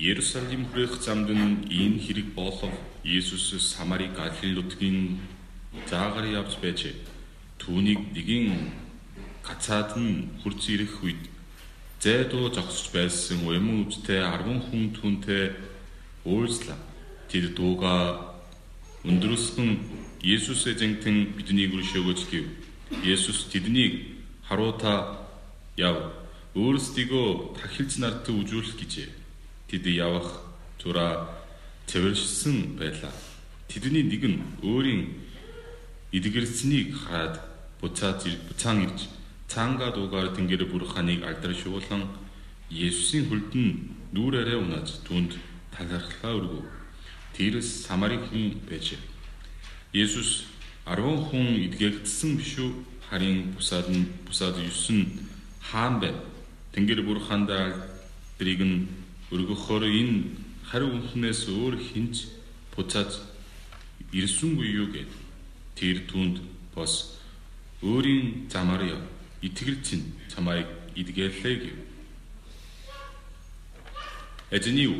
Иерусалим хүрэх замд нь энэ хэрэг болох Есүс Самари Галил нутгийн заагаар явж байжээ. Түүнийг нэгэн гацаад нь хурц ирэх үед зайдуу зогсож байсан уян үстэй 10 хүн түнтэй уулзлаа. Тэр дууга өндрөсгөн Есүсээ зэнтэн биднийг өршөөгөөч гэв. Есүс тэднийг харуута яв өөрсдийгөө тахилж нарт үзүүлэх гэжээ. Тэд явах зураа цэвэршсэн байлаа. Тэдний нэг нь өөрийн эдгэрснийг хараад буцаад буцаан ирж цаангаа дуугаар тэнгэр бүр ханыг алдаршуулан Есүсийн хөлд нь нүүрээрээ унаж түнд талархлаа өргөв. Тэрс Самари хүн байжээ. Есүс 10 хүн эдгэгдсэн биш үү? Харин бусаад нь бусаад 9 нь хаан байв. Тэнгэр бүр хандаа тэрийг нь өргөхөөр энэ хариу үнхнээс өөр хинч буцаад ирсэнгүй юу гэд тэр түнд бос. Өөрийн замаар яв. Итгэл чинь чамайг идгэлээ гэв. Эзний юу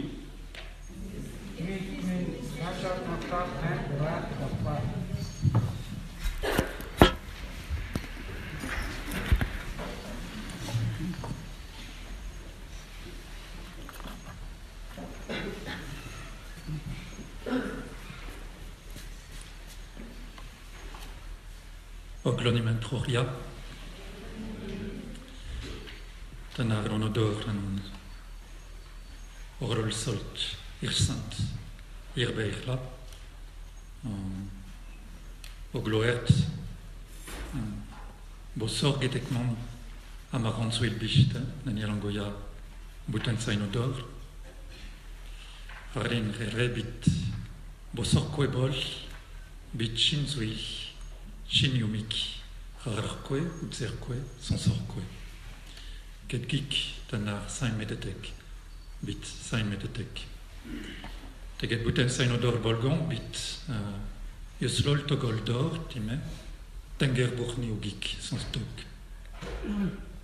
Oglonimen trochia. Den är och dörren och rullsult irsant irbeichla och gloert bo sorgetekman amaran suilbiste nanialangoya buten sainodor farin rebit bo sorquebol bit shinzui Shinyumik, Rararkwe, Utzerkwe, Sansorkwe. Ketgik, Tanar, Sain Medetek, Bit, Sain Medetek. Teget Buten Sainodor Bolgon, Bit, Yoslol Togoldor, Time, Tenger Burni Ugik, Sanstok.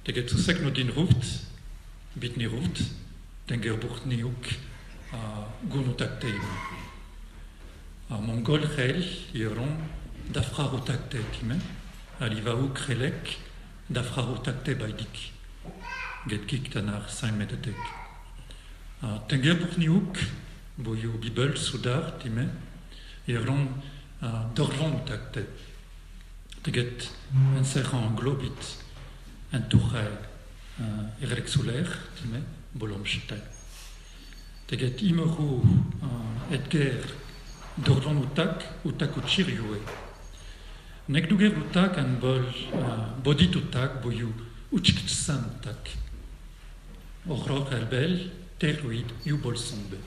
Teget Susek Nodin Ruft, Bit Ni Ruft, Tenger Burni Uk, Gunutak Teim. Mongol Rel, Yeron, dafrarotakte time, alivau krelek, dafrarotakte baidik. Getkik tanar. Tenger bukniuk, boyu bibel sudar time, yerlon dorlon takte. Teget un serran globit, un tourre erek solaire time, bolomchte. Teget imeru etger dorlon utak, utak uchiriue. Nek duger utak an bol uh, bodit utak boiu uchkitsan utak. Erbel, terruid, iu bol sombe.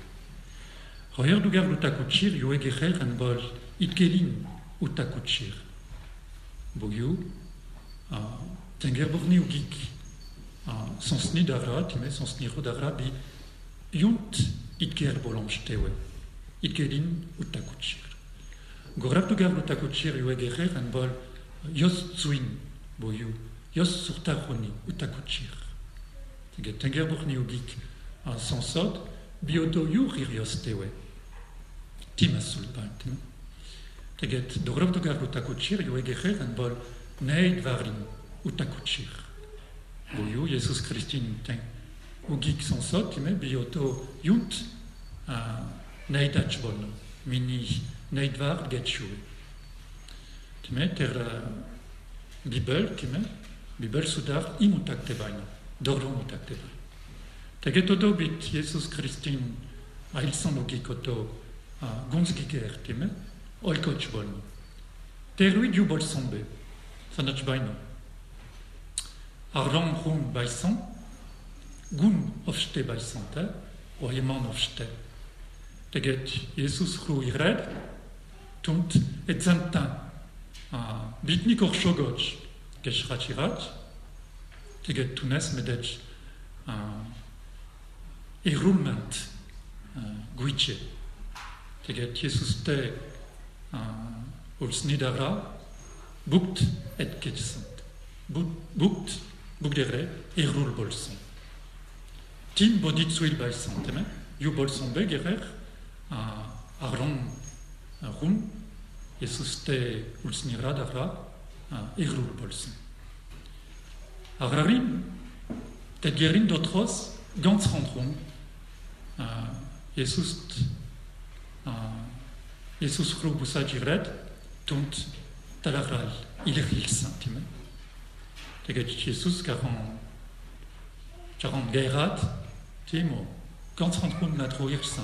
Royer duger utak uchir egerer an bol itgelin utak uchir. Boiu, uh, tenger borni ugik. Uh, sens ni davra, time bi yunt itger bolamstewe. Itgelin utak uchir. Gorab du gar utakuchir yu egerer an bol yos zuin bo yu yos surtaroni utakuchir. Teget tenger burni ugik an sansod biodo yu rir yos tewe. Timas sulpant. Teget dorab du gar utakuchir yu egerer an bol neid varin utakuchir. Bo yu Jesus Christin ten ugik sansod time biodo yunt neid achbon mini neidvar. Time ter Bibel, time Bibel sudar imutak te baino, te baino. Jesus Christin a a time, bolno. Bol sombe, baino. Rum baisan, gun ofste baisante, oyeman ofste. Teget Jesus ru ired, tunt et zantan a bitnik or shogoch tunes medech a erulment te a ulsnidara bukt et ketsant bukt bolson tin bodit suil baisant ju bolson a Аарон хүн Иесустэй үлсний радавра игрүүл болсон. Аграрин тэдгэрийн дотроос ганцхан хүн Иесуст Иесус руу бусаж ирээд түнд талаархал илэх хэлсэн тийм ээ. Тэгээд Иесус гарan гарan гэрат тийм үү ганцхан хүн над руу ирсэн.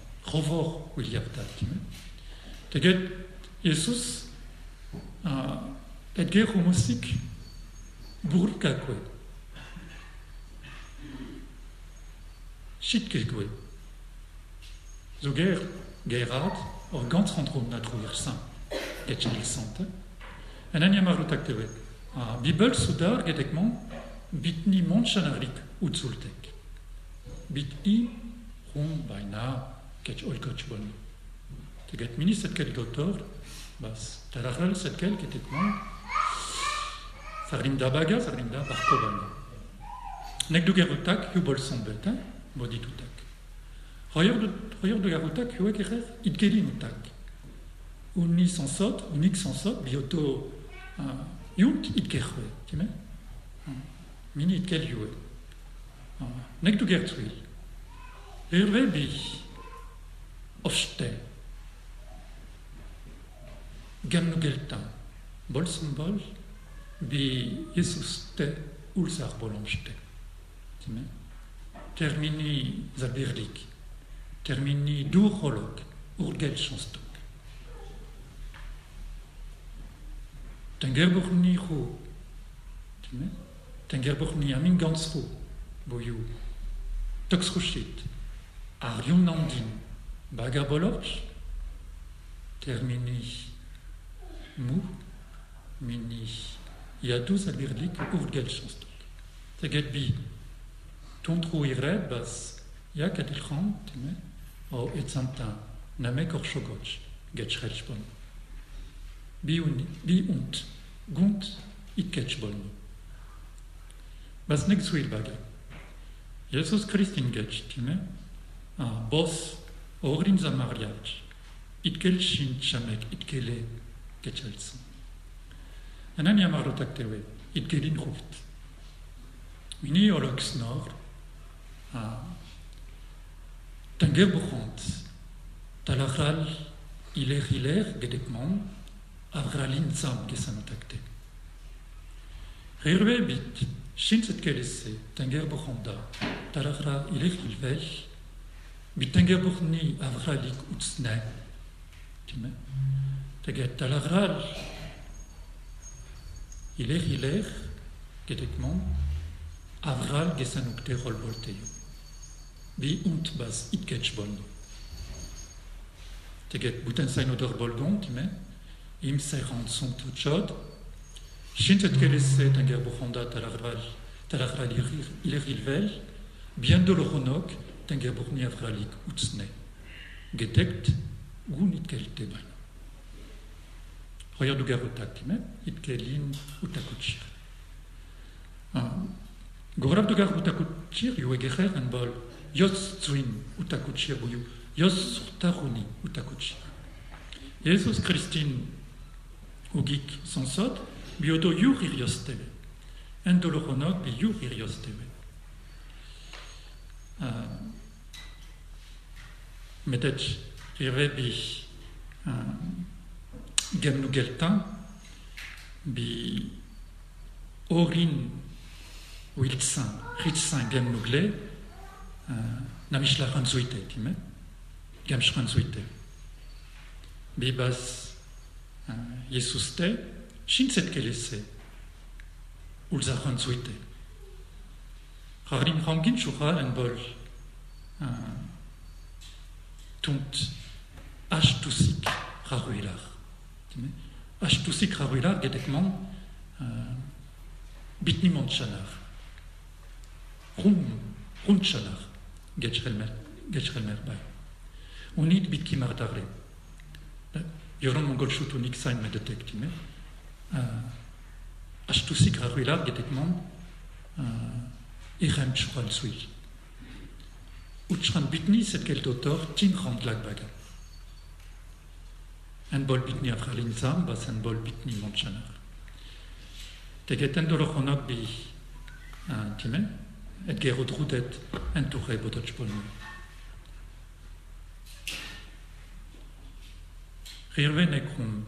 mon boussa jirs okson te. Bitunik sain medetek. Ah, talaral set kel ketekman ah, rovor William time. Teget Jesus ah, et ger homosik burka kwe. Chit ket kwe. Zo ger gerat or gant randron na droir san. Et chil sante. En anya marutak tewe. A bitni monchanarik rum bon. Teget mini set kel gotor bas talachal set kel ketekman Sarlinda baga, sarlinda barkovana. Nek du gerutak, yu bol sombet, hein, boditutak. Royer de, royer de garutak, yu ekerer, it gelin utak. Uni sansot, unik sansot, bioto, kerwe, time? Uh, mini. Uh, nek du gertruil. Erwe bi, ofste, gam nu geltan, bol bol, bi Jesus te ulsar bolonchte. Termini zabirlik. Termini dur holog, urgel chanstok. Tengerbuch ni ro. Time? Tengerbuch ni amin gans fo. Boyou. Tox rochit. Arion nandin. Baga boloch. Termini mou. Mini il y a douze à birlik urgel chanstok. Teget bi tontro ired bas ya kadilchan time o etzanta name korchogoch get bon. Bi un bi unt gunt it bon. Bas nek suil baga. Jesus Christin get time a bos orin za mariage. It kel shin chamek it kele getchelson. En an yamar o taktewe, it gelin rout. Mini o lox nor, a tanger bochant, talachal iler iler gedekman, avralin zam gesan o takte. Reirwe bit, shin set kelese, tanger bochanda, talachal iler ilvel, bochni avralik utsne, time, avral gesanukte rolbolteio. Bi unt bas itketch bondo. Teget buten sain odor bolgon, time, im serrant son tutchod, shintet kelese tanger buchonda talagral, talagral iler ilvel, bien utsne. Getekt, gun itkelte ban. Royer du garutak time, itkelin utakuchir. Yu egecher en bol, yos zuin utakuchir buyu, yos surtaruni utakuchir. Jesus Christin ugik sansot, biodo yur irios tebe. En doloronok bi yur irios tebe. Metet, rive bi gem nu geltan, bi orin wiltsan, ritsan gem nu gle, na michla ranzuite, gem ranzuite. Kelese, ulza ranzuite. Rangin chura en bol, tunt ashtusik raruilar. Ashtusik raruilar gedekman bitni manchanar. Rum, rum chanar, getchrelmer, getchrelmer bai. Unit bitki mardarle. Joron mongol chutunik sain medetek, time. Ashtusik raruilar gedekman irem chran sui. Utchran bitni set kel dotor tin rand lag baga. En bol bitni afralin sam, bas en bol bitni manchanar. Tegeten dolochonok bi? Timen, et gero drudet en tourre botoch polno. Rirve nekrum,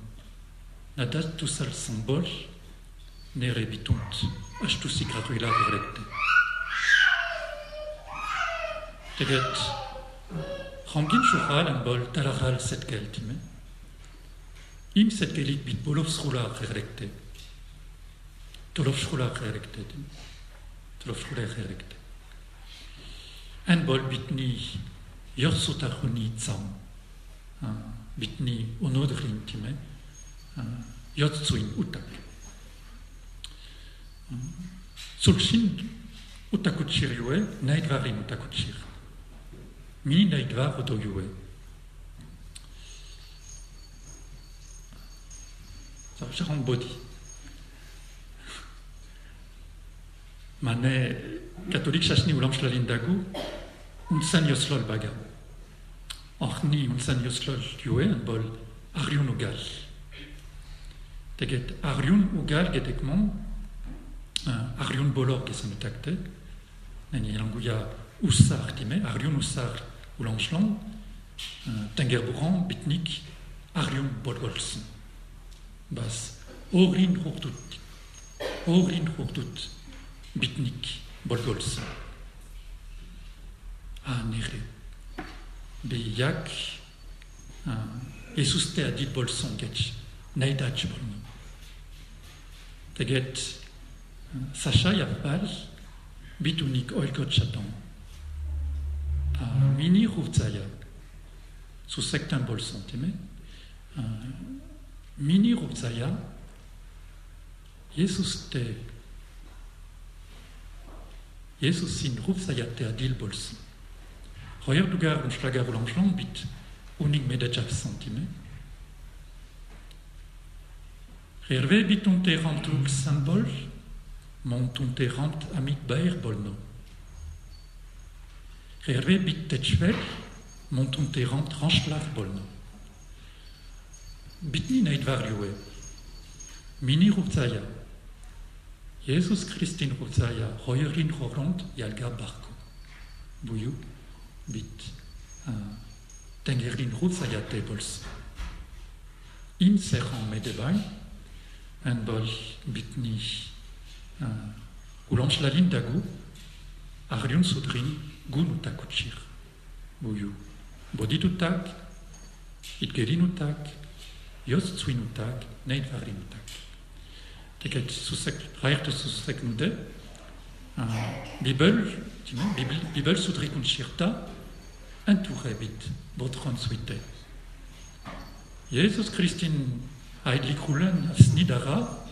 na dat tusal symbol, nere bitunt, تجد خانجين شوخال أمبول تلخال ست كالتما إم ست كاليت بيت بولوف سخولا خيركتة تلوف شخولا خيركتة تلوف شخولا خيركتة أنبول بيتني يخصو تخوني تسام بيتني ونودخلين تما يتسوين أتاك سلسين أتاكوتشير يوه نايد غارين أتاكوتشير utak. Sulshin utakuchir yue, naidvarin utakuchir. Mi naidvar oto yue. Ça va en body. Mane catholique chachni ulam shlalin dagu, un san yoslol baga. Orni un san yoslol yue, un bol arion ugal. Teget arion ugal getekman, arion bolor gesan utakte, nani languya ussar time, arion ussar ulamshlan, tengerbouran, bitnik, arion bolgolsen. Bas, orin hurtut, orin hurtut, bitnik, bolgolsen. Ah, nere. Be yak, Jesus te adit bolson getch, neidatch bolno. Teget, Sacha bitunik oilkot chatan. Mini Rovzaya, sous sectin bolson, time. Mini Rovzaya, Jesus te, Jesus sin Rovzaya te adil bolson. Royer dugar un schlagar ulanchlan bit, unig medajaf sentime. Rerve biton te rantuk symbol, monton te rant amit baer bolno. Rerve bit te chvel, monton te rant ranchlar bolno. Bitni neid variue. Mini rupzaya. Jesus Christin rupzaya, royerin roront yalga barko. Bouillou, bit. Tengerlin rupzaya te bols. Im serran medebai, en bol bitni ulanch la lin dagu, arion sudrin gun utakuchir. Bouillou. Bodit utak, itgelin utak, Jos zwin utak, neid varin utak. Teket susek, raerte susek nude, Bibel, Bibel, Bibel sudri kun shirta, entouré bit, botron. Jesus Christin aidlik rulen snidara,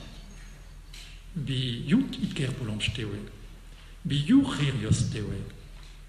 bi junt itker pulanch tewe, bi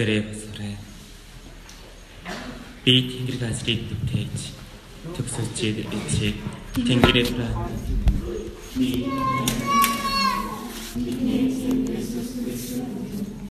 Бүгдээрээ басарай. Би Тэнгэр газрыг бүтээж төгсөж эцэг Тэнгэрээр 니